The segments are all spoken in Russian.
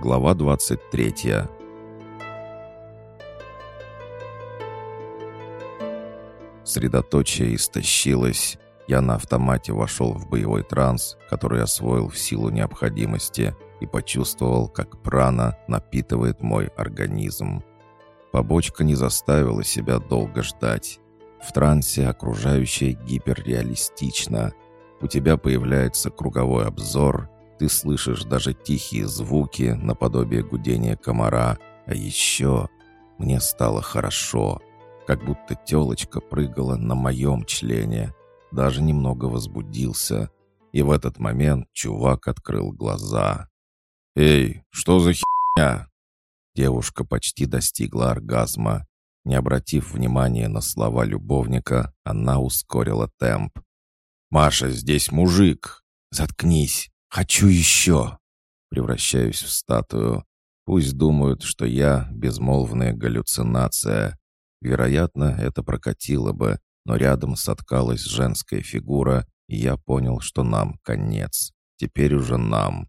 Глава 23 Средоточие истощилось. Я на автомате вошел в боевой транс, который освоил в силу необходимости, и почувствовал, как прана напитывает мой организм. Побочка не заставила себя долго ждать. В трансе окружающее гиперреалистично. У тебя появляется круговой обзор, ты слышишь даже тихие звуки наподобие гудения комара, а еще мне стало хорошо, как будто телочка прыгала на моем члене, даже немного возбудился, и в этот момент чувак открыл глаза. «Эй, что за херня?» Девушка почти достигла оргазма. Не обратив внимания на слова любовника, она ускорила темп. «Маша, здесь мужик! Заткнись! Хочу еще!» Превращаюсь в статую. Пусть думают, что я — безмолвная галлюцинация. Вероятно, это прокатило бы, но рядом соткалась женская фигура, и я понял, что нам конец. Теперь уже нам.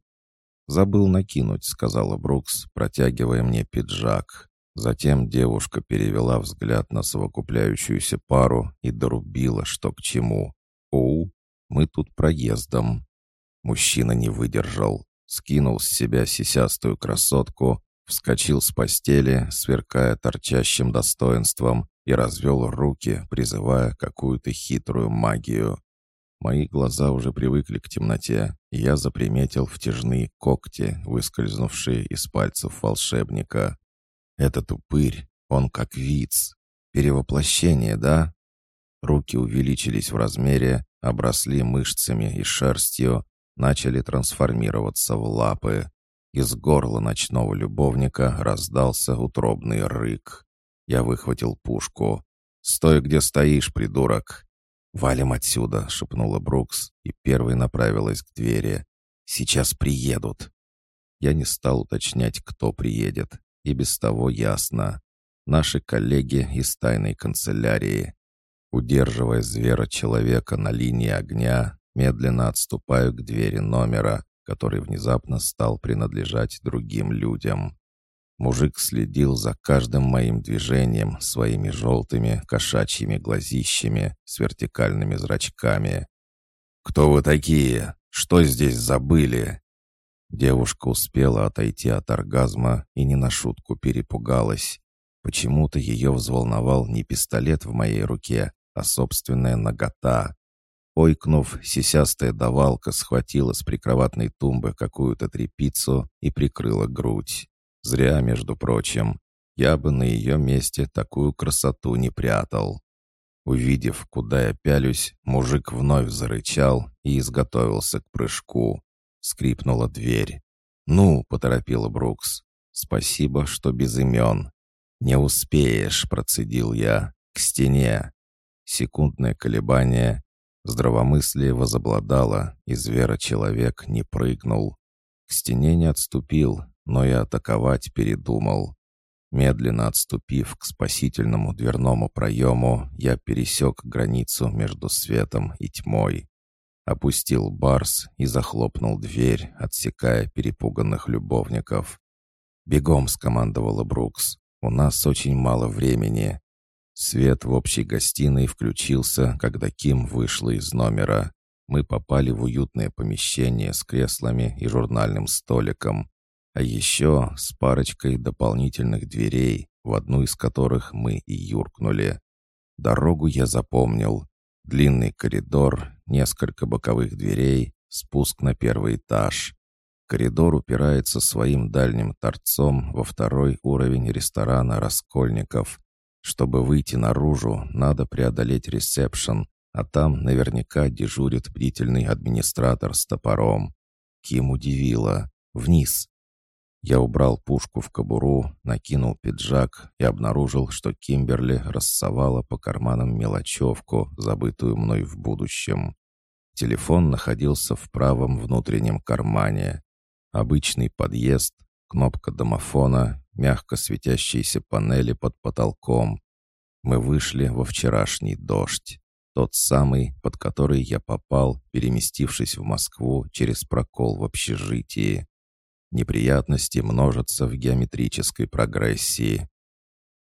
«Забыл накинуть», — сказала Брукс, протягивая мне пиджак. Затем девушка перевела взгляд на совокупляющуюся пару и дорубила, что к чему. «Оу, мы тут проездом». Мужчина не выдержал, скинул с себя сисястую красотку, вскочил с постели, сверкая торчащим достоинством, и развел руки, призывая какую-то хитрую магию. Мои глаза уже привыкли к темноте, и я заприметил втяжные когти, выскользнувшие из пальцев волшебника. Этот упырь, он как виц. Перевоплощение, да? Руки увеличились в размере, обросли мышцами и шерстью, начали трансформироваться в лапы. Из горла ночного любовника раздался утробный рык. Я выхватил пушку. «Стой, где стоишь, придурок!» «Валим отсюда», — шепнула Брукс, и первой направилась к двери. «Сейчас приедут». Я не стал уточнять, кто приедет, и без того ясно. Наши коллеги из тайной канцелярии. Удерживая звера-человека на линии огня, медленно отступаю к двери номера, который внезапно стал принадлежать другим людям. Мужик следил за каждым моим движением своими желтыми кошачьими глазищами с вертикальными зрачками. «Кто вы такие? Что здесь забыли?» Девушка успела отойти от оргазма и не на шутку перепугалась. Почему-то ее взволновал не пистолет в моей руке, а собственная нагота. Ойкнув, сисястая давалка схватила с прикроватной тумбы какую-то трепицу и прикрыла грудь. Зря, между прочим. Я бы на ее месте такую красоту не прятал. Увидев, куда я пялюсь, мужик вновь зарычал и изготовился к прыжку. Скрипнула дверь. «Ну», — поторопила Брукс. «Спасибо, что без имен». «Не успеешь», — процедил я. «К стене». Секундное колебание. Здравомыслие возобладало, и звера-человек не прыгнул. К стене не отступил, но и атаковать передумал. Медленно отступив к спасительному дверному проему, я пересек границу между светом и тьмой. Опустил барс и захлопнул дверь, отсекая перепуганных любовников. «Бегом!» — скомандовала Брукс. «У нас очень мало времени». Свет в общей гостиной включился, когда Ким вышла из номера. Мы попали в уютное помещение с креслами и журнальным столиком, а еще с парочкой дополнительных дверей, в одну из которых мы и юркнули. Дорогу я запомнил. Длинный коридор, несколько боковых дверей, спуск на первый этаж. Коридор упирается своим дальним торцом во второй уровень ресторана «Раскольников». Чтобы выйти наружу, надо преодолеть ресепшн, а там наверняка дежурит бдительный администратор с топором. Ким удивило. Вниз, я убрал пушку в кобуру, накинул пиджак и обнаружил, что Кимберли рассовала по карманам мелочевку, забытую мной в будущем. Телефон находился в правом внутреннем кармане. Обычный подъезд, кнопка домофона, мягко светящиеся панели под потолком. Мы вышли во вчерашний дождь. Тот самый, под который я попал, переместившись в Москву через прокол в общежитии. Неприятности множатся в геометрической прогрессии.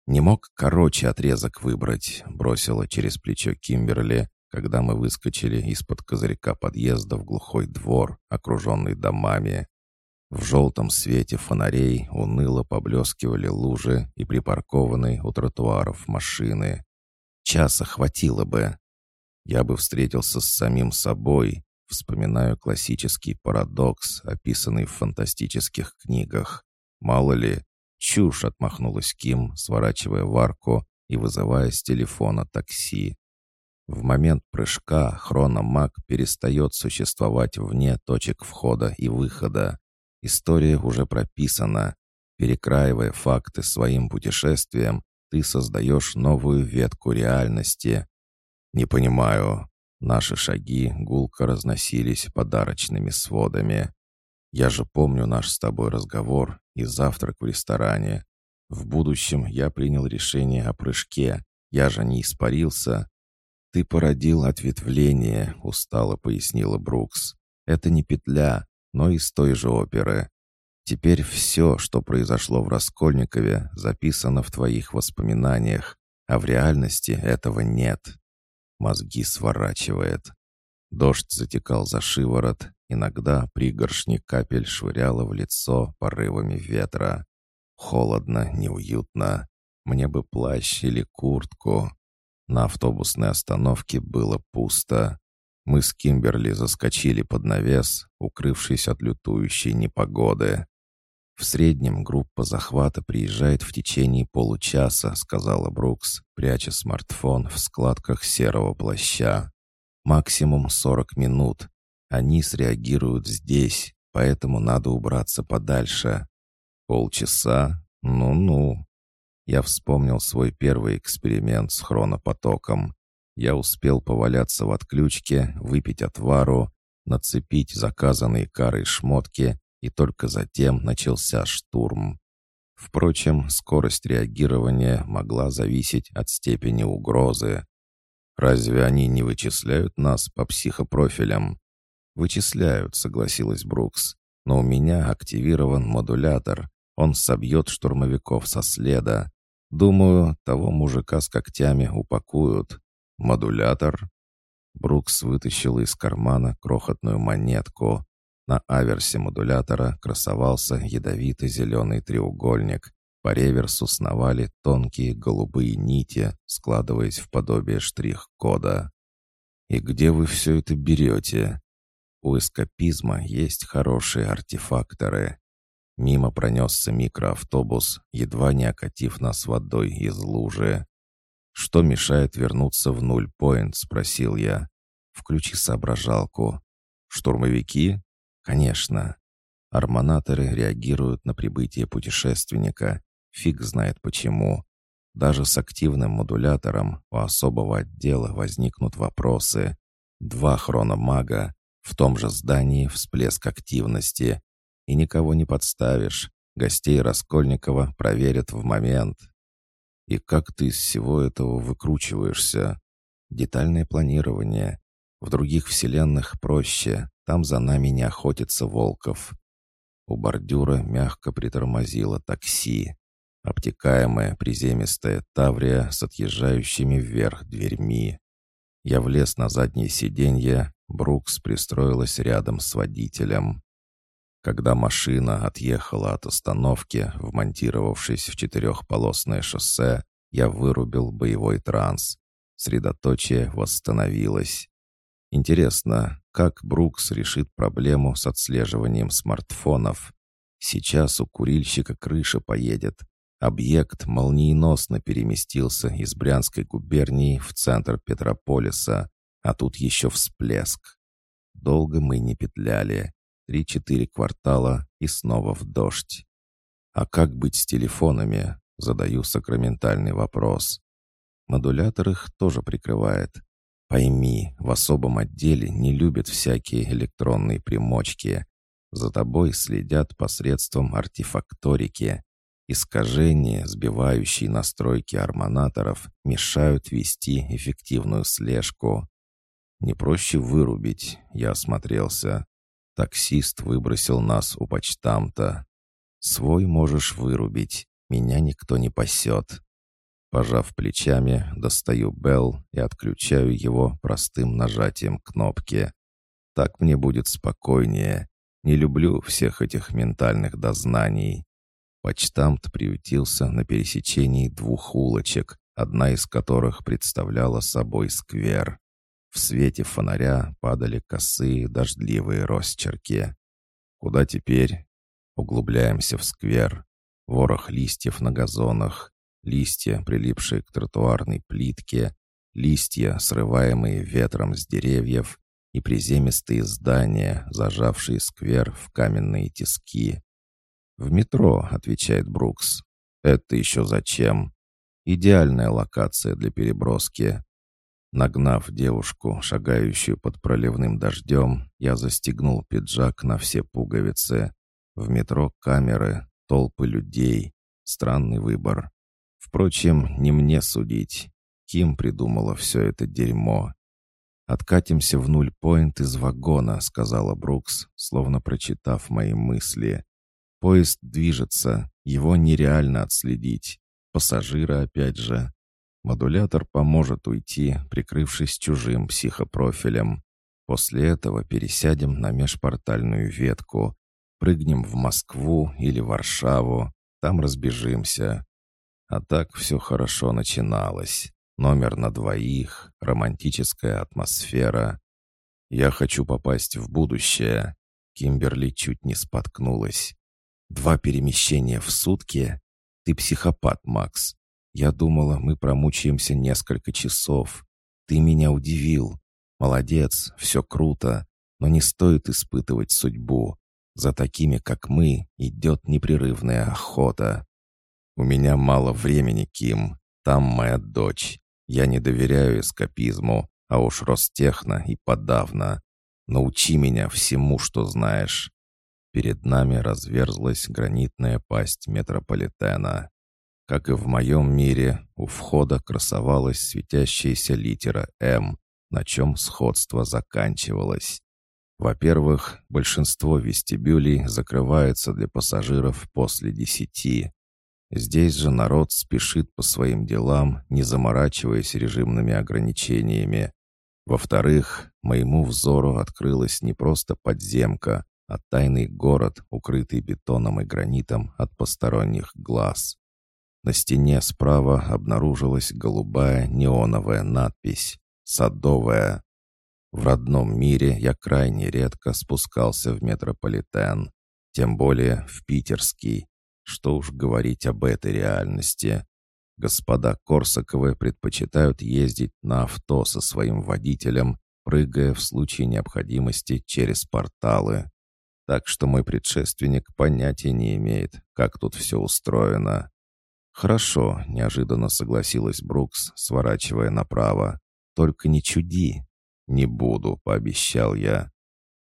«Не мог короче отрезок выбрать», — бросила через плечо Кимберли, когда мы выскочили из-под козырька подъезда в глухой двор, окруженный домами. В желтом свете фонарей уныло поблескивали лужи и припаркованные у тротуаров машины. Часа хватило бы. Я бы встретился с самим собой, вспоминаю классический парадокс, описанный в фантастических книгах. Мало ли, «Чушь!» — отмахнулась Ким, сворачивая в арку и вызывая с телефона такси. В момент прыжка хрономаг перестает существовать вне точек входа и выхода. История уже прописана. Перекраивая факты своим путешествием, ты создаешь новую ветку реальности. Не понимаю. Наши шаги гулко разносились подарочными сводами. Я же помню наш с тобой разговор и завтрак в ресторане. В будущем я принял решение о прыжке. Я же не испарился. Ты породил ответвление, устало пояснила Брукс. Это не петля, но из той же оперы. Теперь все, что произошло в Раскольникове, записано в твоих воспоминаниях, а в реальности этого нет. Мозги сворачивает. Дождь затекал за шиворот, иногда пригоршни капель швыряло в лицо порывами ветра. Холодно, неуютно. Мне бы плащ или куртку. На автобусной остановке было пусто. Мы с Кимберли заскочили под навес, укрывшись от лютующей непогоды. «В среднем группа захвата приезжает в течение получаса», — сказала Брукс, пряча смартфон в складках серого плаща. Максимум 40 минут. Они среагируют здесь, поэтому надо убраться подальше. Полчаса? Ну-ну. Я вспомнил свой первый эксперимент с хронопотоком. Я успел поваляться в отключке, выпить отвару, нацепить заказанные карой шмотки, и только затем начался штурм. Впрочем, скорость реагирования могла зависеть от степени угрозы. Разве они не вычисляют нас по психопрофилям? Вычисляют, согласилась Брукс. Но у меня активирован модулятор. Он собьет штурмовиков со следа. Думаю, того мужика с когтями упакуют. Модулятор? Брукс вытащил из кармана крохотную монетку. На аверсе модулятора красовался ядовитый зеленый треугольник, по реверсу сновали тонкие голубые нити, складываясь в подобие штрих-кода. «И где вы все это берете?» «У эскапизма есть хорошие артефакторы». Мимо пронесся микроавтобус, едва не окатив нас водой из лужи. «Что мешает вернуться в нуль-поинт?» — спросил я. «Включи соображалку». «Штурмовики?» «Конечно». Армонаторы реагируют на прибытие путешественника, Фиг знает почему. Даже с активным модулятором у особого отдела возникнут вопросы. Два хрономага, в том же здании всплеск активности. И никого не подставишь. Гостей Раскольникова проверят в момент. И как ты из всего этого выкручиваешься? Детальное планирование. В других вселенных проще. Там за нами не охотится Волков. У бордюра мягко притормозило такси. Обтекаемая приземистая таврия с отъезжающими вверх дверьми. Я влез на заднее сиденье, Брукс пристроилась рядом с водителем. Когда машина отъехала от остановки, вмонтировавшись в четырехполосное шоссе, я вырубил боевой транс. Средоточие восстановилось. Интересно, как Брукс решит проблему с отслеживанием смартфонов? Сейчас у курильщика крыша поедет, Объект молниеносно переместился из Брянской губернии в центр Петрополиса, а тут еще всплеск. Долго мы не петляли. Три-четыре квартала и снова в дождь. А как быть с телефонами? Задаю сакраментальный вопрос. Модулятор их тоже прикрывает. Пойми, в особом отделе не любят всякие электронные примочки. За тобой следят посредством артефакторики. Искажения, сбивающие настройки армонаторов, мешают вести эффективную слежку. Не проще вырубить, я осмотрелся. Таксист выбросил нас у почтамта. Свой можешь вырубить, меня никто не пасет. Пожав плечами, достаю Белл и отключаю его простым нажатием кнопки. Так мне будет спокойнее. Не люблю всех этих ментальных дознаний. Почтамт приютился на пересечении двух улочек, одна из которых представляла собой сквер. В свете фонаря падали косые дождливые росчерки. Куда теперь? Углубляемся в сквер. Ворох листьев на газонах, листья, прилипшие к тротуарной плитке, листья, срываемые ветром с деревьев, и приземистые здания, зажавшие сквер в каменные тиски. «В метро», — отвечает Брукс. «Это еще зачем?» «Идеальная локация для переброски». Нагнав девушку, шагающую под проливным дождем, я застегнул пиджак на все пуговицы. В метро камеры, толпы людей. Странный выбор. Впрочем, не мне судить. Ким придумала все это дерьмо. «Откатимся в нуль-поинт из вагона», — сказала Брукс, словно прочитав мои мысли. «Поезд движется, его нереально отследить. Пассажиры опять же. Модулятор поможет уйти, прикрывшись чужим психопрофилем. После этого пересядем на межпортальную ветку, прыгнем в Москву или Варшаву, там разбежимся. А так все хорошо начиналось. Номер на двоих, романтическая атмосфера. Я хочу попасть в будущее. Кимберли чуть не споткнулась. Два перемещения в сутки? Ты психопат, Макс. Я думала, мы промучаемся несколько часов. Ты меня удивил. Молодец, все круто. Но не стоит испытывать судьбу. За такими, как мы, идет непрерывная охота. У меня мало времени, Ким. Там моя дочь. Я не доверяю эскапизму, а уж Ростехно и подавно. Научи меня всему, что знаешь». Перед нами разверзлась гранитная пасть метрополитена. Как и в моем мире, у входа красовалась светящаяся литера «М», на чем сходство заканчивалось. Во-первых, большинство вестибюлей закрывается для пассажиров после десяти. Здесь же народ спешит по своим делам, не заморачиваясь режимными ограничениями. Во-вторых, моему взору открылась не просто подземка, а тайный город, укрытый бетоном и гранитом от посторонних глаз. На стене справа обнаружилась голубая неоновая надпись «Садовая». В родном мире я крайне редко спускался в метрополитен, тем более в питерский, что уж говорить об этой реальности. Господа Корсаковы предпочитают ездить на авто со своим водителем, прыгая в случае необходимости через порталы. Так что мой предшественник понятия не имеет, как тут все устроено. «Хорошо», — неожиданно согласилась Брукс, сворачивая направо. «Только не чуди». «Не буду», — пообещал я.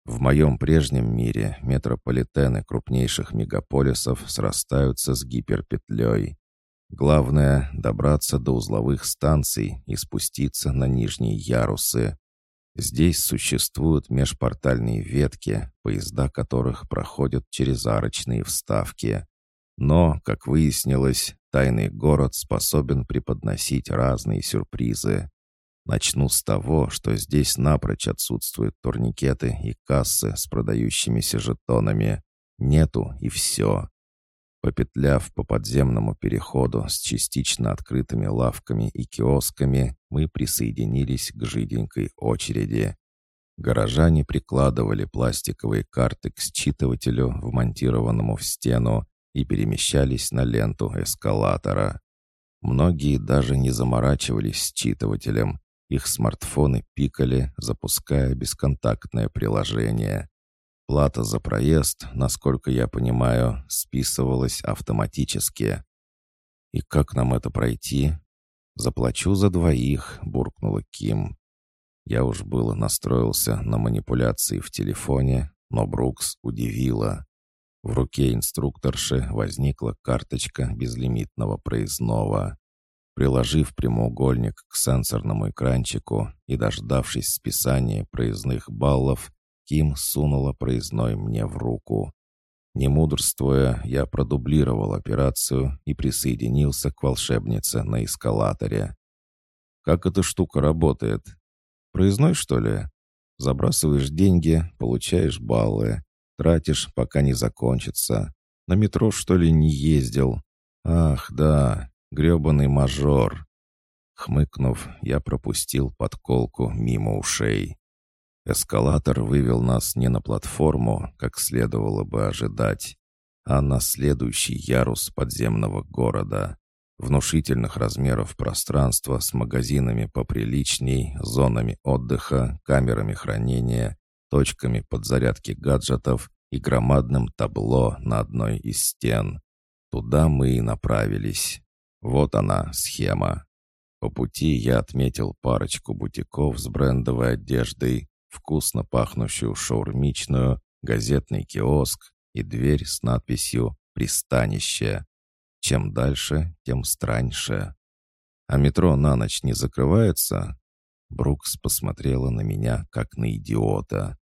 В моем прежнем мире метрополитены крупнейших мегаполисов срастаются с гиперпетлей. Главное — добраться до узловых станций и спуститься на нижние ярусы. Здесь существуют межпортальные ветки, поезда которых проходят через арочные вставки. Но, как выяснилось, тайный город способен преподносить разные сюрпризы. Начну с того, что здесь напрочь отсутствуют турникеты и кассы с продающимися жетонами. Нету и все. Попетляв по подземному переходу с частично открытыми лавками и киосками, мы присоединились к жиденькой очереди. Горожане прикладывали пластиковые карты к считывателю, вмонтированному в стену, и перемещались на ленту эскалатора. Многие даже не заморачивались считывателем, их смартфоны пикали, запуская бесконтактное приложение. Плата за проезд, насколько я понимаю, списывалась автоматически. «И как нам это пройти?» «Заплачу за двоих», — буркнула Ким. Я уж было настроился на манипуляции в телефоне, но Брукс удивила. В руке инструкторши возникла карточка безлимитного проездного. Приложив прямоугольник к сенсорному экранчику и дождавшись списания проездных баллов, Ким сунула проездной мне в руку. Не мудрствуя, я продублировал операцию и присоединился к волшебнице на эскалаторе. «Как эта штука работает? Проездной, что ли? Забрасываешь деньги, получаешь баллы. Тратишь, пока не закончится. На метро, что ли, не ездил? Ах, да, гребаный мажор. Хмыкнув, я пропустил подколку мимо ушей. Эскалатор вывел нас не на платформу, как следовало бы ожидать, а на следующий ярус подземного города. Внушительных размеров пространства с магазинами поприличней, зонами отдыха, камерами хранения, точками подзарядки гаджетов и громадным табло на одной из стен. Туда мы и направились. Вот она, схема. По пути я отметил парочку бутиков с брендовой одеждой, вкусно пахнущую шаурмичную, газетный киоск и дверь с надписью «Пристанище». Чем дальше, тем страньше. А метро на ночь не закрывается? Брукс посмотрела на меня, как на идиота.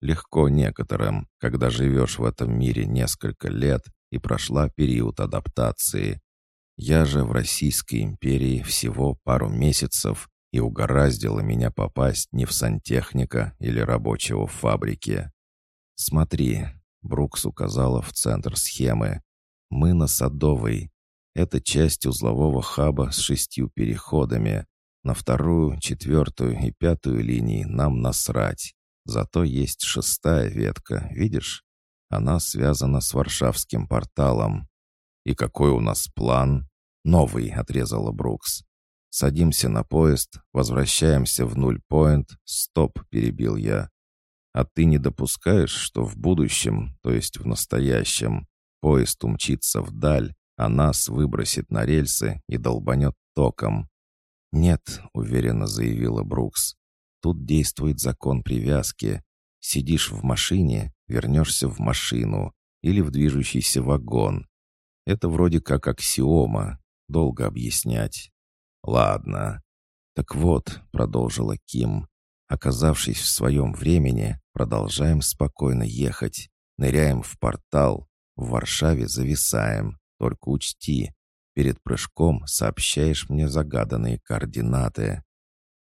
Легко некоторым, когда живешь в этом мире несколько лет и прошла период адаптации. Я же в Российской империи всего пару месяцев и угораздило меня попасть не в сантехника или рабочего в фабрике. «Смотри», — Брукс указала в центр схемы, — «мы на Садовой. Это часть узлового хаба с шестью переходами. На вторую, четвертую и пятую линии нам насрать. Зато есть шестая ветка, видишь? Она связана с Варшавским порталом. И какой у нас план? Новый, отрезала Брукс. Садимся на поезд, возвращаемся в нуль-поинт. Стоп, перебил я. А ты не допускаешь, что в будущем, то есть в настоящем, поезд умчится вдаль, а нас выбросит на рельсы и долбанет током? «Нет», — уверенно заявила Брукс. Тут действует закон привязки. Сидишь в машине, вернешься в машину или в движущийся вагон. Это вроде как аксиома. Долго объяснять. Ладно. Так вот, продолжила Ким, оказавшись в своем времени, продолжаем спокойно ехать. Ныряем в портал. В Варшаве зависаем. Только учти, перед прыжком сообщаешь мне загаданные координаты.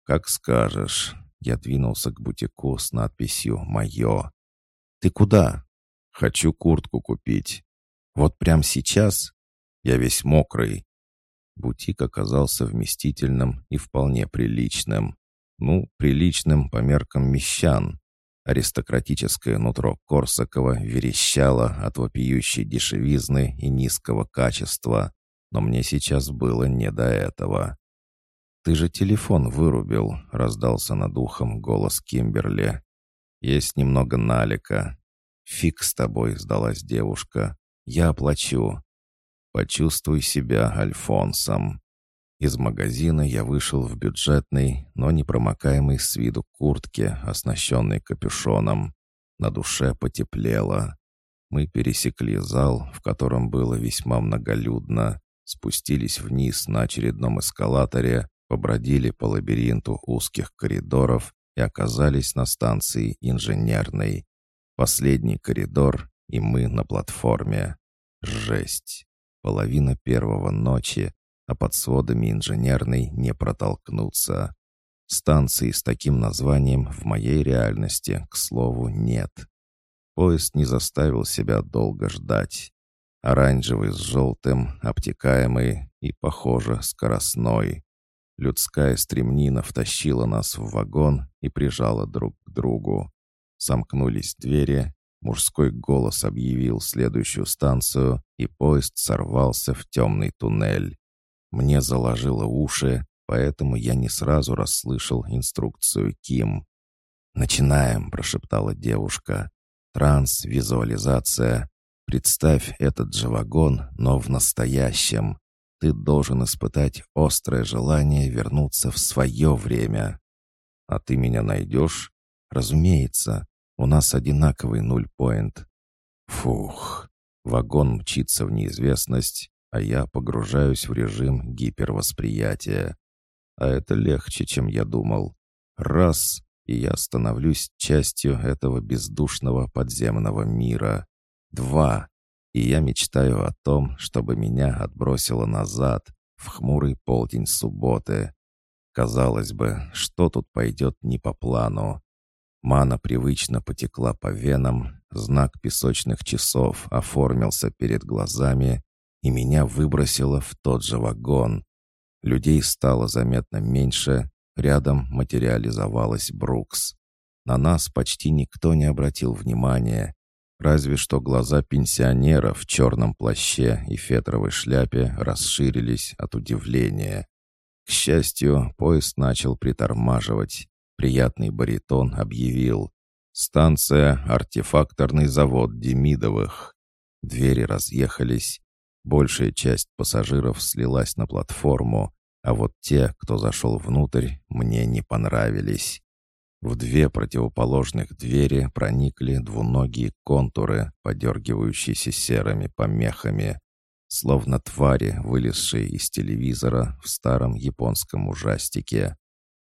«Как скажешь». Я двинулся к бутику с надписью «Мое». «Ты куда?» «Хочу куртку купить». «Вот прямо сейчас?» «Я весь мокрый». Бутик оказался вместительным и вполне приличным. Ну, приличным по меркам мещан. Аристократическое нутро Корсакова верещало от вопиющей дешевизны и низкого качества, но мне сейчас было не до этого. «Ты же телефон вырубил», — раздался над ухом голос Кимберли. «Есть немного налика». «Фиг с тобой», — сдалась девушка. «Я оплачу». «Почувствуй себя Альфонсом». Из магазина я вышел в бюджетный, но непромокаемый с виду куртке, оснащенной капюшоном. На душе потеплело. Мы пересекли зал, в котором было весьма многолюдно, спустились вниз на очередном эскалаторе, побродили по лабиринту узких коридоров и оказались на станции инженерной. Последний коридор, и мы на платформе. Жесть. Половина первого ночи, а под сводами инженерной не протолкнуться. Станции с таким названием в моей реальности, к слову, нет. Поезд не заставил себя долго ждать. Оранжевый с желтым, обтекаемый и, похоже, скоростной. Людская стремнина втащила нас в вагон и прижала друг к другу. Сомкнулись двери, мужской голос объявил следующую станцию, и поезд сорвался в темный туннель. Мне заложило уши, поэтому я не сразу расслышал инструкцию Ким. «Начинаем», — прошептала девушка. «Транс, визуализация. Представь этот же вагон, но в настоящем ты должен испытать острое желание вернуться в свое время. А ты меня найдешь? Разумеется, у нас одинаковый нуль-поинт. Фух, вагон мчится в неизвестность, а я погружаюсь в режим гипервосприятия. А это легче, чем я думал. Раз, и я становлюсь частью этого бездушного подземного мира. Два, и я мечтаю о том, чтобы меня отбросило назад, в хмурый полдень субботы. Казалось бы, что тут пойдет не по плану. Мана привычно потекла по венам, знак песочных часов оформился перед глазами, и меня выбросило в тот же вагон. Людей стало заметно меньше, рядом материализовалась Брукс. На нас почти никто не обратил внимания, разве что глаза пенсионера в черном плаще и фетровой шляпе расширились от удивления. К счастью, поезд начал притормаживать. Приятный баритон объявил «Станция «Артефакторный завод Демидовых». Двери разъехались, Большая часть пассажиров слилась на платформу, а вот те, кто зашел внутрь, мне не понравились. В две противоположных двери проникли двуногие контуры, подергивающиеся серыми помехами, словно твари, вылезшие из телевизора в старом японском ужастике.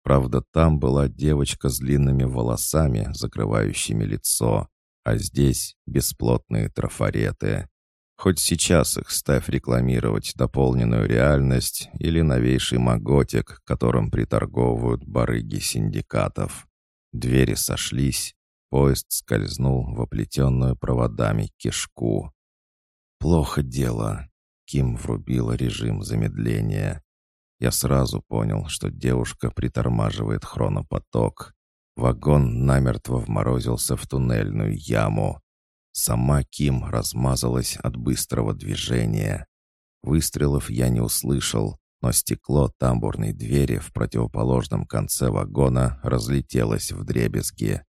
Правда, там была девочка с длинными волосами, закрывающими лицо, а здесь бесплотные трафареты. Хоть сейчас их ставь рекламировать дополненную реальность или новейший маготик, которым приторговывают барыги синдикатов. Двери сошлись, поезд скользнул в оплетенную проводами кишку. «Плохо дело», — Ким врубила режим замедления. Я сразу понял, что девушка притормаживает хронопоток. Вагон намертво вморозился в туннельную яму. Сама Ким размазалась от быстрого движения. Выстрелов я не услышал, но стекло тамбурной двери в противоположном конце вагона разлетелось в дребезги.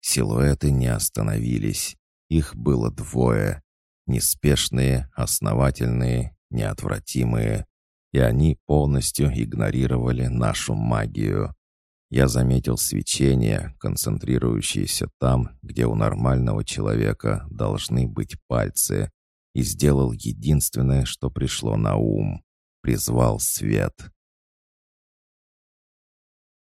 Силуэты не остановились. Их было двое. Неспешные, основательные, неотвратимые. И они полностью игнорировали нашу магию. Я заметил свечение, концентрирующееся там, где у нормального человека должны быть пальцы, и сделал единственное, что пришло на ум. Призвал свет.